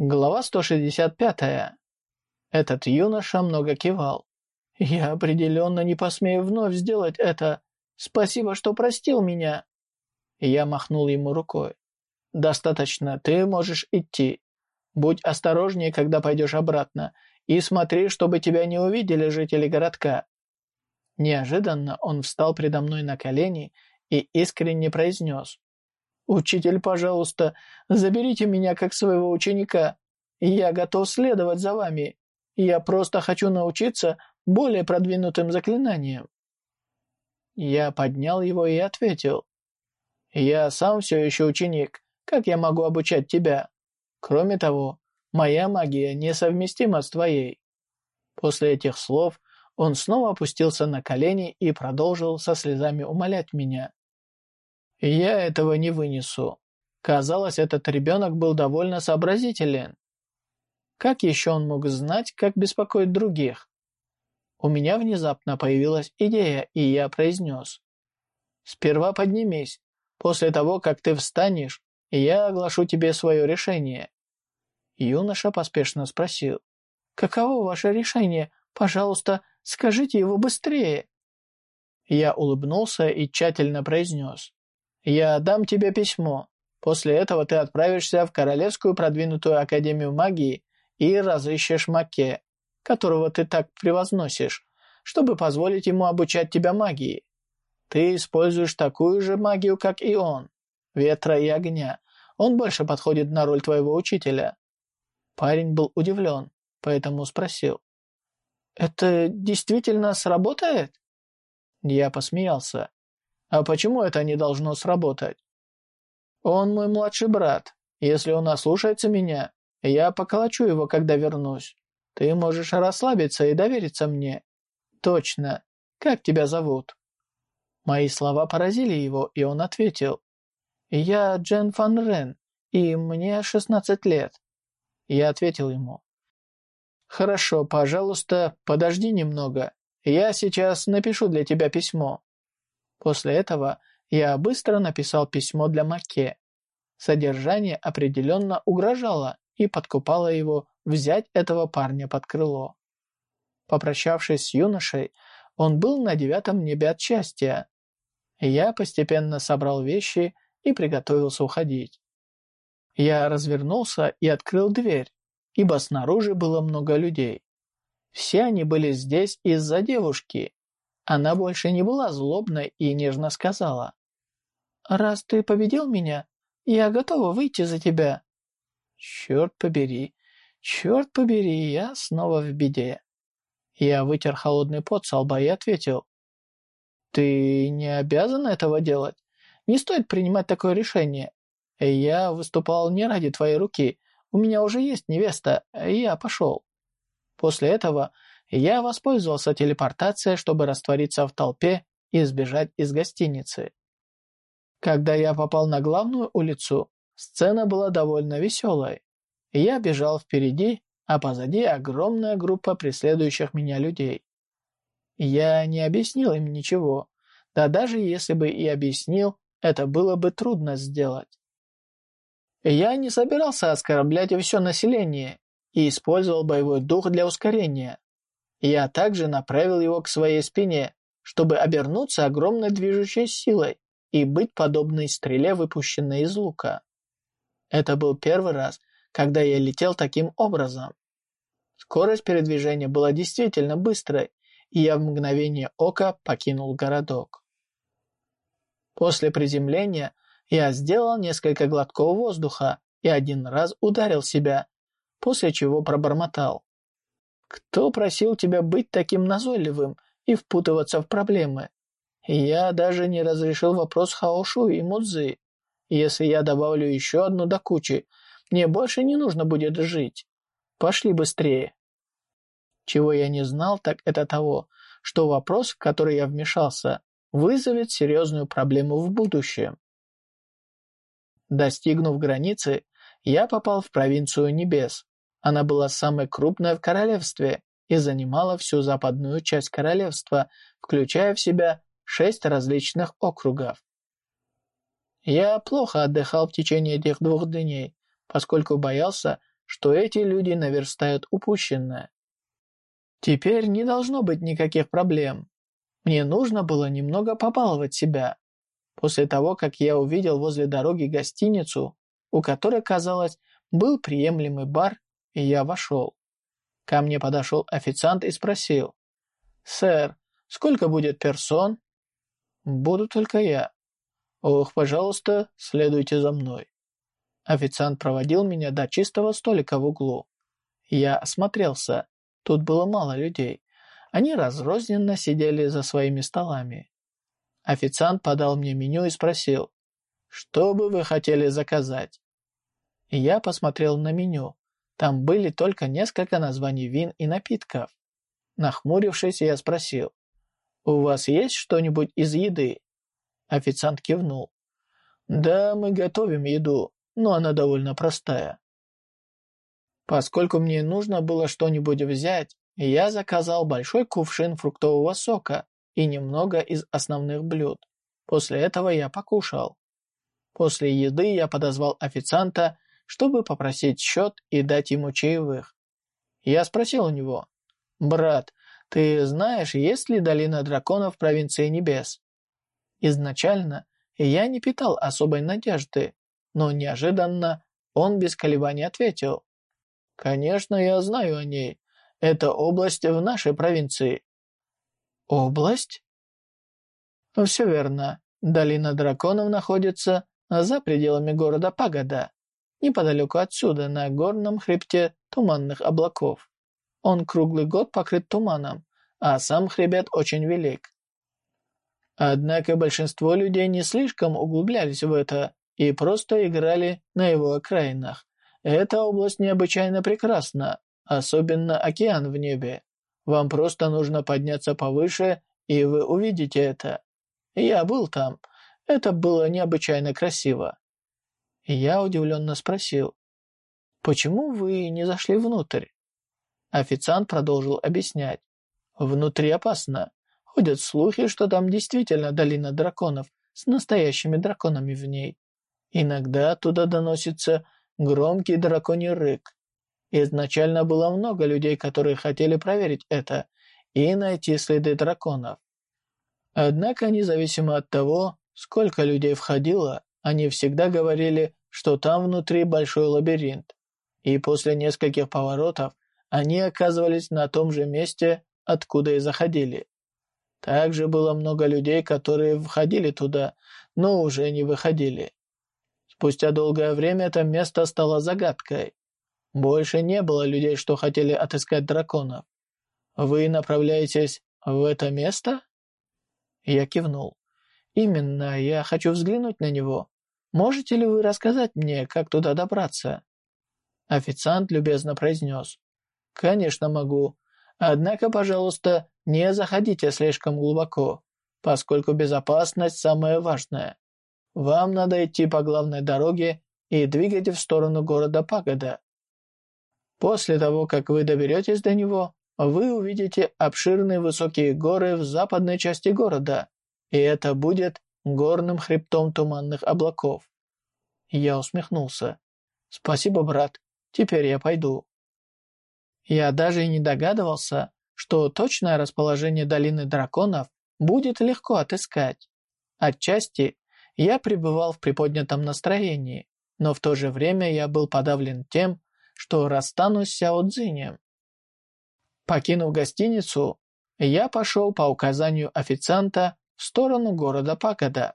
Глава 165. Этот юноша много кивал. «Я определенно не посмею вновь сделать это. Спасибо, что простил меня». Я махнул ему рукой. «Достаточно, ты можешь идти. Будь осторожнее, когда пойдешь обратно, и смотри, чтобы тебя не увидели жители городка». Неожиданно он встал предо мной на колени и искренне произнес. «Учитель, пожалуйста, заберите меня как своего ученика. Я готов следовать за вами. Я просто хочу научиться более продвинутым заклинаниям». Я поднял его и ответил. «Я сам все еще ученик. Как я могу обучать тебя? Кроме того, моя магия несовместима с твоей». После этих слов он снова опустился на колени и продолжил со слезами умолять меня. Я этого не вынесу. Казалось, этот ребенок был довольно сообразителен. Как еще он мог знать, как беспокоить других? У меня внезапно появилась идея, и я произнес. «Сперва поднимись. После того, как ты встанешь, я оглашу тебе свое решение». Юноша поспешно спросил. «Каково ваше решение? Пожалуйста, скажите его быстрее». Я улыбнулся и тщательно произнес. Я дам тебе письмо. После этого ты отправишься в Королевскую продвинутую Академию магии и разыщешь Маке, которого ты так превозносишь, чтобы позволить ему обучать тебя магии. Ты используешь такую же магию, как и он, ветра и огня. Он больше подходит на роль твоего учителя». Парень был удивлен, поэтому спросил. «Это действительно сработает?» Я посмеялся. А почему это не должно сработать? Он мой младший брат. Если он ослушается меня, я поколочу его, когда вернусь. Ты можешь расслабиться и довериться мне. Точно. Как тебя зовут? Мои слова поразили его, и он ответил. Я Джен Фан Рен, и мне 16 лет. Я ответил ему. Хорошо, пожалуйста, подожди немного. Я сейчас напишу для тебя письмо. После этого я быстро написал письмо для Маке. Содержание определенно угрожало и подкупало его взять этого парня под крыло. Попрощавшись с юношей, он был на девятом небе от счастья. Я постепенно собрал вещи и приготовился уходить. Я развернулся и открыл дверь, ибо снаружи было много людей. Все они были здесь из-за девушки, она больше не была злобной и нежно сказала. «Раз ты победил меня, я готова выйти за тебя». «Черт побери, черт побери, я снова в беде». Я вытер холодный пот со лба и ответил. «Ты не обязан этого делать. Не стоит принимать такое решение. Я выступал не ради твоей руки. У меня уже есть невеста, и я пошел». После этого я воспользовался телепортацией, чтобы раствориться в толпе и сбежать из гостиницы. Когда я попал на главную улицу, сцена была довольно веселой. Я бежал впереди, а позади огромная группа преследующих меня людей. Я не объяснил им ничего, да даже если бы и объяснил, это было бы трудно сделать. Я не собирался оскорблять все население и использовал боевой дух для ускорения. Я также направил его к своей спине, чтобы обернуться огромной движущей силой и быть подобной стреле, выпущенной из лука. Это был первый раз, когда я летел таким образом. Скорость передвижения была действительно быстрой, и я в мгновение ока покинул городок. После приземления я сделал несколько глотков воздуха и один раз ударил себя, после чего пробормотал. Кто просил тебя быть таким назойливым и впутываться в проблемы? Я даже не разрешил вопрос Хаошу и Мудзи. Если я добавлю еще одну до кучи, мне больше не нужно будет жить. Пошли быстрее. Чего я не знал, так это того, что вопрос, в который я вмешался, вызовет серьезную проблему в будущем. Достигнув границы, я попал в провинцию небес, она была самой крупной в королевстве и занимала всю западную часть королевства, включая в себя шесть различных округов. Я плохо отдыхал в течение этих двух дней, поскольку боялся, что эти люди наверстают упущенное. Теперь не должно быть никаких проблем. Мне нужно было немного побаловать себя. После того, как я увидел возле дороги гостиницу, у которой, казалось, был приемлемый бар, и я вошел. Ко мне подошел официант и спросил. «Сэр, сколько будет персон?» «Буду только я». «Ох, пожалуйста, следуйте за мной». Официант проводил меня до чистого столика в углу. Я осмотрелся. Тут было мало людей. Они разрозненно сидели за своими столами. Официант подал мне меню и спросил, «Что бы вы хотели заказать?» Я посмотрел на меню. Там были только несколько названий вин и напитков. Нахмурившись, я спросил, «У вас есть что-нибудь из еды?» Официант кивнул. «Да, мы готовим еду, но она довольно простая». Поскольку мне нужно было что-нибудь взять, я заказал большой кувшин фруктового сока и немного из основных блюд. После этого я покушал. После еды я подозвал официанта, чтобы попросить счет и дать ему чаевых. Я спросил у него, «Брат, ты знаешь, есть ли долина драконов в провинции небес?» Изначально я не питал особой надежды, но неожиданно он без колебаний ответил, «Конечно, я знаю о ней. Это область в нашей провинции». «Область?» «Все верно. Долина драконов находится за пределами города Пагода, неподалеку отсюда, на горном хребте туманных облаков. Он круглый год покрыт туманом, а сам хребет очень велик. Однако большинство людей не слишком углублялись в это и просто играли на его окраинах. Эта область необычайно прекрасна, особенно океан в небе. Вам просто нужно подняться повыше, и вы увидите это. Я был там. Это было необычайно красиво. Я удивленно спросил, «Почему вы не зашли внутрь?» Официант продолжил объяснять. «Внутри опасно. Ходят слухи, что там действительно долина драконов с настоящими драконами в ней. Иногда оттуда доносится громкий драконий рык. Изначально было много людей, которые хотели проверить это и найти следы драконов. Однако, независимо от того, сколько людей входило, они всегда говорили, что там внутри большой лабиринт. И после нескольких поворотов они оказывались на том же месте, откуда и заходили. Также было много людей, которые входили туда, но уже не выходили. Спустя долгое время это место стало загадкой. Больше не было людей, что хотели отыскать драконов. Вы направляетесь в это место? Я кивнул. Именно, я хочу взглянуть на него. Можете ли вы рассказать мне, как туда добраться? Официант любезно произнес. Конечно, могу. Однако, пожалуйста, не заходите слишком глубоко, поскольку безопасность самое важное. Вам надо идти по главной дороге и двигайте в сторону города Пагода. После того, как вы доберетесь до него, вы увидите обширные высокие горы в западной части города, и это будет горным хребтом туманных облаков. Я усмехнулся. «Спасибо, брат. Теперь я пойду». Я даже и не догадывался, что точное расположение долины драконов будет легко отыскать. Отчасти я пребывал в приподнятом настроении, но в то же время я был подавлен тем, что расстанусь с Сяо Цзинем. Покинув гостиницу, я пошел по указанию официанта в сторону города Пакода.